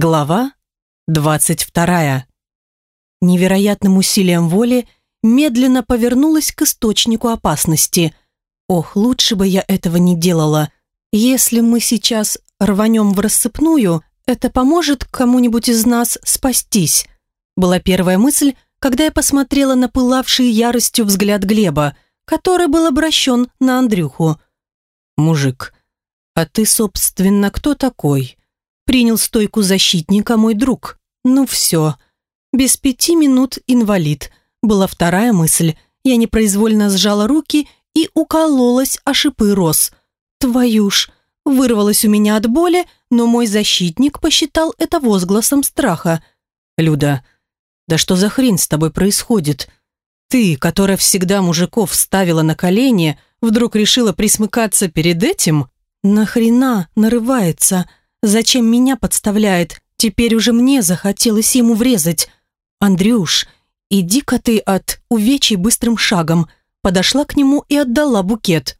Глава 22. Невероятным усилием воли медленно повернулась к источнику опасности. Ох, лучше бы я этого не делала. Если мы сейчас рванем в рассыпную, это поможет кому-нибудь из нас спастись. Была первая мысль, когда я посмотрела на пылавший яростью взгляд Глеба, который был обращен на Андрюху. «Мужик, а ты, собственно, кто такой?» Принял стойку защитника мой друг. Ну все. Без пяти минут инвалид. Была вторая мысль. Я непроизвольно сжала руки и укололась о шипы роз. Твою ж! Вырвалось у меня от боли, но мой защитник посчитал это возгласом страха. «Люда, да что за хрень с тобой происходит? Ты, которая всегда мужиков ставила на колени, вдруг решила присмыкаться перед этим? Нахрена нарывается?» Зачем меня подставляет? Теперь уже мне захотелось ему врезать. Андрюш, иди-ка ты от увечий быстрым шагом. Подошла к нему и отдала букет.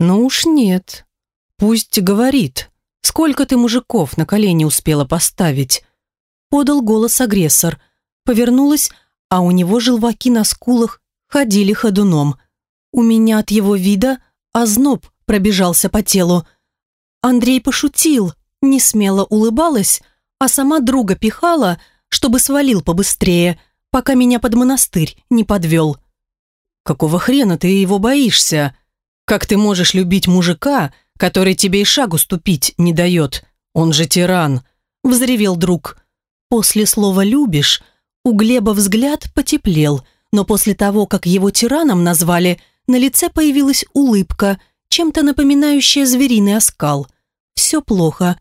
Ну уж нет. Пусть говорит. Сколько ты мужиков на колени успела поставить? Подал голос агрессор. Повернулась, а у него желваки на скулах ходили ходуном. У меня от его вида озноб пробежался по телу. Андрей пошутил не смело улыбалась, а сама друга пихала, чтобы свалил побыстрее, пока меня под монастырь не подвел. «Какого хрена ты его боишься? Как ты можешь любить мужика, который тебе и шагу ступить не дает? Он же тиран!» – взревел друг. После слова «любишь» у Глеба взгляд потеплел, но после того, как его тираном назвали, на лице появилась улыбка, чем-то напоминающая звериный оскал. «Все плохо»,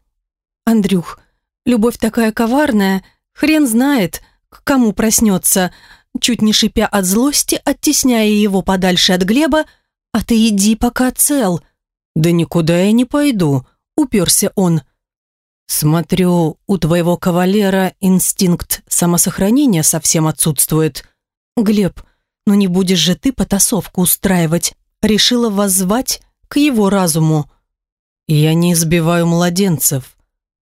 Андрюх, любовь такая коварная, хрен знает, к кому проснется. Чуть не шипя от злости, оттесняя его подальше от Глеба, «А ты иди, пока цел». «Да никуда я не пойду», — уперся он. «Смотрю, у твоего кавалера инстинкт самосохранения совсем отсутствует». «Глеб, ну не будешь же ты потасовку устраивать?» Решила воззвать к его разуму. «Я не избиваю младенцев»,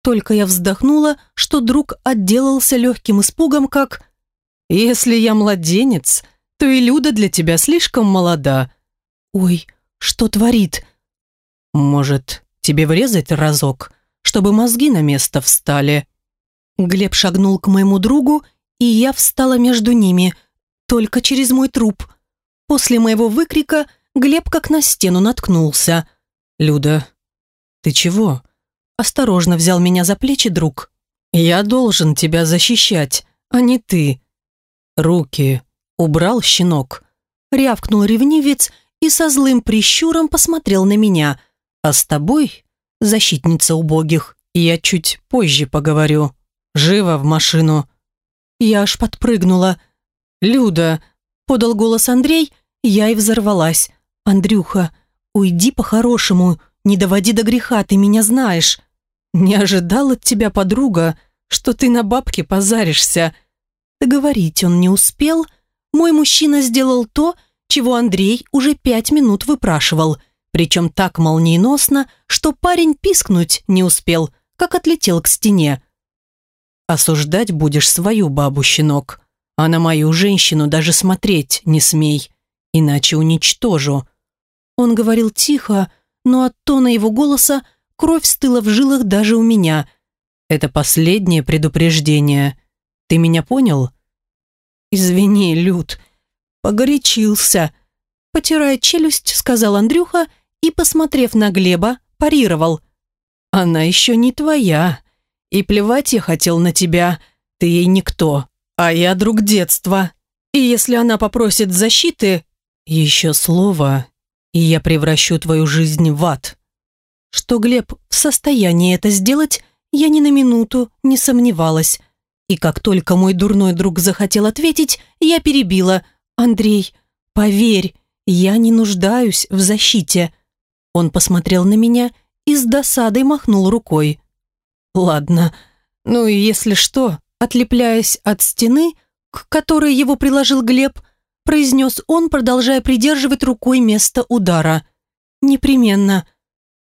только я вздохнула, что друг отделался легким испугом, как «Если я младенец, то и Люда для тебя слишком молода». «Ой, что творит?» «Может, тебе врезать разок, чтобы мозги на место встали?» Глеб шагнул к моему другу, и я встала между ними, только через мой труп. После моего выкрика Глеб как на стену наткнулся. «Люда, ты чего?» Осторожно взял меня за плечи друг. «Я должен тебя защищать, а не ты». «Руки!» – убрал щенок. Рявкнул ревнивец и со злым прищуром посмотрел на меня. «А с тобой, защитница убогих, я чуть позже поговорю. Живо в машину». Я аж подпрыгнула. «Люда!» – подал голос Андрей, я и взорвалась. «Андрюха, уйди по-хорошему, не доводи до греха, ты меня знаешь. Не ожидал от тебя, подруга, что ты на бабке позаришься. Договорить он не успел. Мой мужчина сделал то, чего Андрей уже пять минут выпрашивал, причем так молниеносно, что парень пискнуть не успел, как отлетел к стене. «Осуждать будешь свою бабу, щенок, а на мою женщину даже смотреть не смей, иначе уничтожу». Он говорил тихо, но от тона его голоса кровь стыла в жилах даже у меня. Это последнее предупреждение. Ты меня понял? Извини, Люд, погорячился. Потирая челюсть, сказал Андрюха и, посмотрев на Глеба, парировал. Она еще не твоя. И плевать я хотел на тебя. Ты ей никто. А я друг детства. И если она попросит защиты, еще слово, и я превращу твою жизнь в ад. Что Глеб в состоянии это сделать, я ни на минуту не сомневалась. И как только мой дурной друг захотел ответить, я перебила. «Андрей, поверь, я не нуждаюсь в защите». Он посмотрел на меня и с досадой махнул рукой. «Ладно, ну и если что, отлепляясь от стены, к которой его приложил Глеб, произнес он, продолжая придерживать рукой место удара. «Непременно,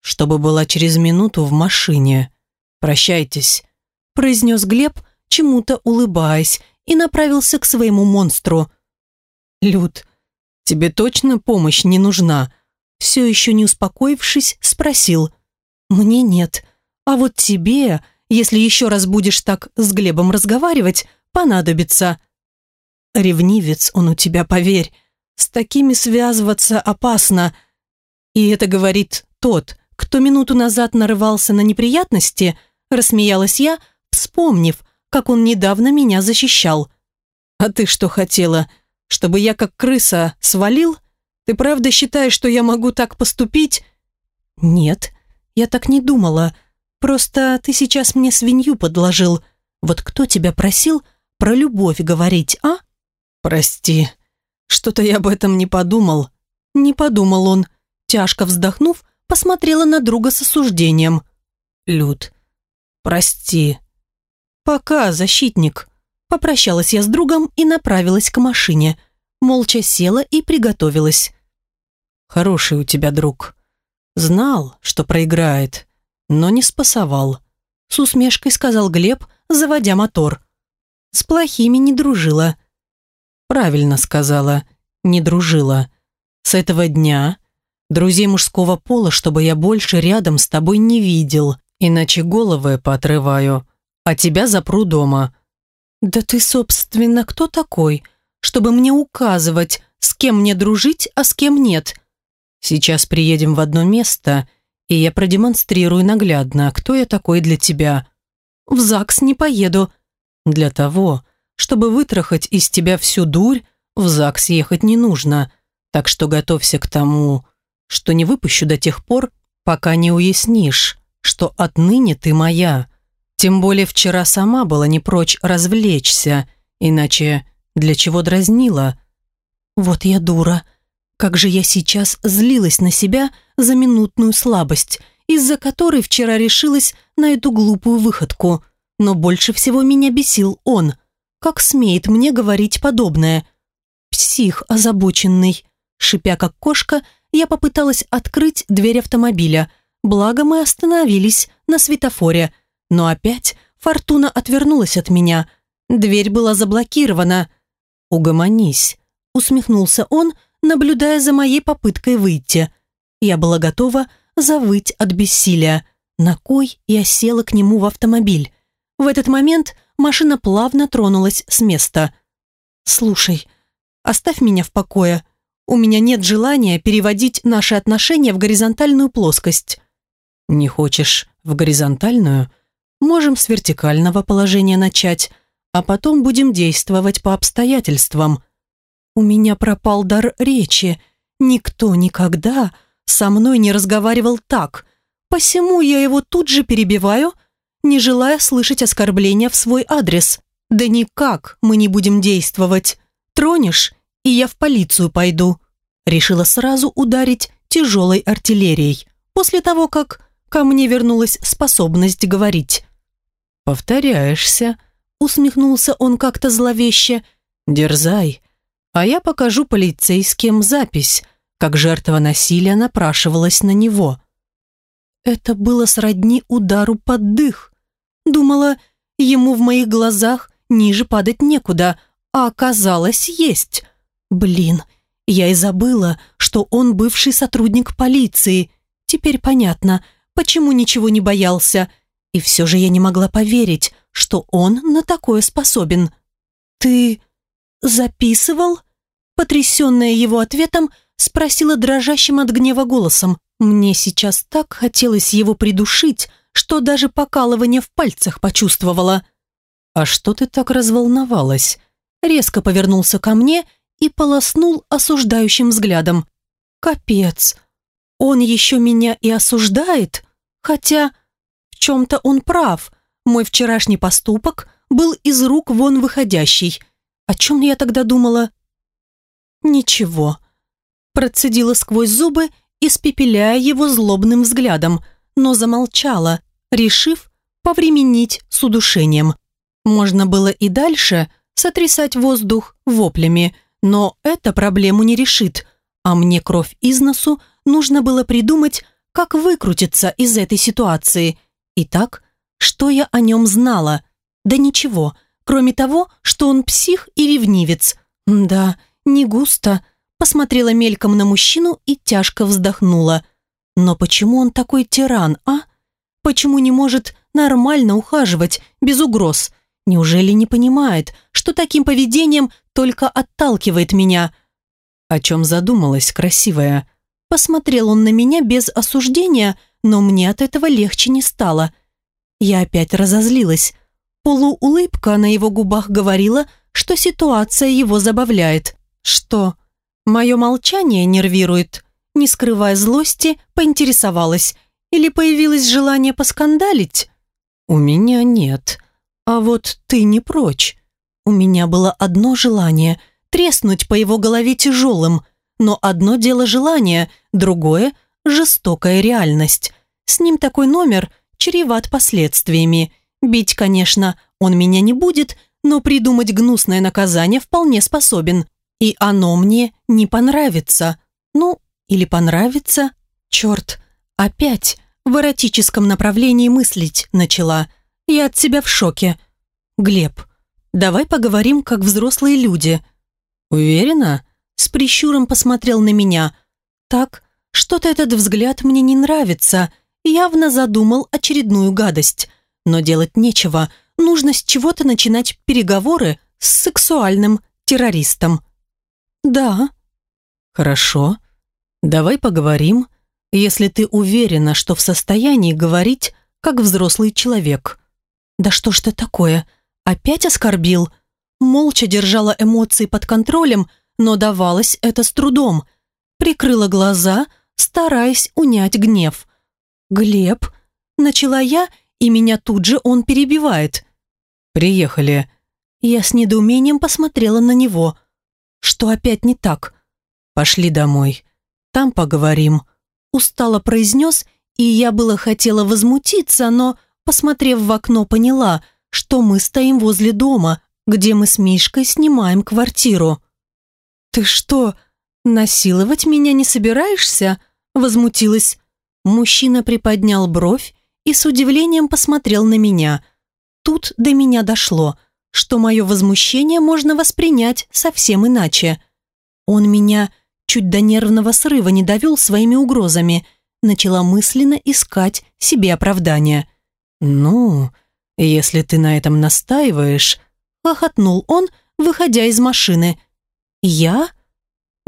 чтобы была через минуту в машине. Прощайтесь. произнес Глеб, чему-то улыбаясь, и направился к своему монстру. «Люд, тебе точно помощь не нужна?» Все еще не успокоившись, спросил. «Мне нет. А вот тебе, если еще раз будешь так с Глебом разговаривать, понадобится». «Ревнивец он у тебя, поверь. С такими связываться опасно. И это говорит тот, кто минуту назад нарывался на неприятности, рассмеялась я, вспомнив, как он недавно меня защищал. А ты что хотела? Чтобы я как крыса свалил? Ты правда считаешь, что я могу так поступить? Нет, я так не думала. Просто ты сейчас мне свинью подложил. Вот кто тебя просил про любовь говорить, а? Прости, что-то я об этом не подумал. Не подумал он. Тяжко вздохнув, посмотрела на друга с осуждением. Люд, прости. Пока, защитник. Попрощалась я с другом и направилась к машине. Молча села и приготовилась. Хороший у тебя друг. Знал, что проиграет, но не спасовал. С усмешкой сказал Глеб, заводя мотор. С плохими не дружила. Правильно сказала, не дружила. С этого дня друзей мужского пола, чтобы я больше рядом с тобой не видел, иначе головы поотрываю, а тебя запру дома. Да ты, собственно, кто такой, чтобы мне указывать, с кем мне дружить, а с кем нет? Сейчас приедем в одно место, и я продемонстрирую наглядно, кто я такой для тебя. В ЗАГС не поеду. Для того, чтобы вытрахать из тебя всю дурь, в ЗАГС ехать не нужно, так что готовься к тому, что не выпущу до тех пор, пока не уяснишь, что отныне ты моя. Тем более вчера сама была не прочь развлечься, иначе для чего дразнила? Вот я дура. Как же я сейчас злилась на себя за минутную слабость, из-за которой вчера решилась на эту глупую выходку. Но больше всего меня бесил он – как смеет мне говорить подобное? Псих озабоченный. Шипя как кошка, я попыталась открыть дверь автомобиля. Благо мы остановились на светофоре. Но опять Фортуна отвернулась от меня. Дверь была заблокирована. «Угомонись», — усмехнулся он, наблюдая за моей попыткой выйти. Я была готова завыть от бессилия. На кой я села к нему в автомобиль? В этот момент машина плавно тронулась с места. «Слушай, оставь меня в покое. У меня нет желания переводить наши отношения в горизонтальную плоскость». «Не хочешь в горизонтальную? Можем с вертикального положения начать, а потом будем действовать по обстоятельствам». «У меня пропал дар речи. Никто никогда со мной не разговаривал так. Посему я его тут же перебиваю – не желая слышать оскорбления в свой адрес. «Да никак мы не будем действовать. Тронешь, и я в полицию пойду». Решила сразу ударить тяжелой артиллерией, после того, как ко мне вернулась способность говорить. «Повторяешься», — усмехнулся он как-то зловеще. «Дерзай, а я покажу полицейским запись, как жертва насилия напрашивалась на него». Это было сродни удару под дых. Думала, ему в моих глазах ниже падать некуда, а оказалось есть. Блин, я и забыла, что он бывший сотрудник полиции. Теперь понятно, почему ничего не боялся. И все же я не могла поверить, что он на такое способен. «Ты записывал?» Потрясенная его ответом, спросила дрожащим от гнева голосом. Мне сейчас так хотелось его придушить, что даже покалывание в пальцах почувствовала. «А что ты так разволновалась?» Резко повернулся ко мне и полоснул осуждающим взглядом. «Капец! Он еще меня и осуждает? Хотя в чем-то он прав. Мой вчерашний поступок был из рук вон выходящий. О чем я тогда думала?» «Ничего». Процедила сквозь зубы, испепеляя его злобным взглядом, но замолчала, решив повременить с удушением. Можно было и дальше сотрясать воздух воплями, но это проблему не решит, а мне кровь из носу нужно было придумать, как выкрутиться из этой ситуации. Итак, Что я о нем знала? Да ничего, кроме того, что он псих и ревнивец. Да, не густо. Посмотрела мельком на мужчину и тяжко вздохнула. Но почему он такой тиран, а? Почему не может нормально ухаживать, без угроз? Неужели не понимает, что таким поведением только отталкивает меня? О чем задумалась красивая? Посмотрел он на меня без осуждения, но мне от этого легче не стало. Я опять разозлилась. Полуулыбка на его губах говорила, что ситуация его забавляет. Что? Мое молчание нервирует? Не скрывая злости, поинтересовалась. Или появилось желание поскандалить? У меня нет. А вот ты не прочь. У меня было одно желание – треснуть по его голове тяжелым. Но одно дело желание, другое – жестокая реальность. С ним такой номер чреват последствиями. Бить, конечно, он меня не будет, но придумать гнусное наказание вполне способен. И оно мне не понравится. Ну, или понравится. Черт, опять в эротическом направлении мыслить начала. Я от тебя в шоке. Глеб, давай поговорим как взрослые люди. Уверена? С прищуром посмотрел на меня. Так, что-то этот взгляд мне не нравится. Явно задумал очередную гадость. Но делать нечего. Нужно с чего-то начинать переговоры с сексуальным террористом. Да. Хорошо. Давай поговорим, если ты уверена, что в состоянии говорить, как взрослый человек. Да что ж ты такое? Опять оскорбил? Молча держала эмоции под контролем, но давалось это с трудом. Прикрыла глаза, стараясь унять гнев. «Глеб», — начала я, и меня тут же он перебивает. «Приехали». Я с недоумением посмотрела на него. «Что опять не так?» «Пошли домой. Там поговорим», — устало произнес, и я было хотела возмутиться, но, посмотрев в окно, поняла, что мы стоим возле дома, где мы с Мишкой снимаем квартиру. «Ты что, насиловать меня не собираешься?» Возмутилась. Мужчина приподнял бровь и с удивлением посмотрел на меня. Тут до меня дошло, что мое возмущение можно воспринять совсем иначе. Он меня чуть до нервного срыва не довел своими угрозами. Начала мысленно искать себе оправдания. «Ну, если ты на этом настаиваешь...» Хохотнул он, выходя из машины. «Я?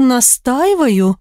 Настаиваю?»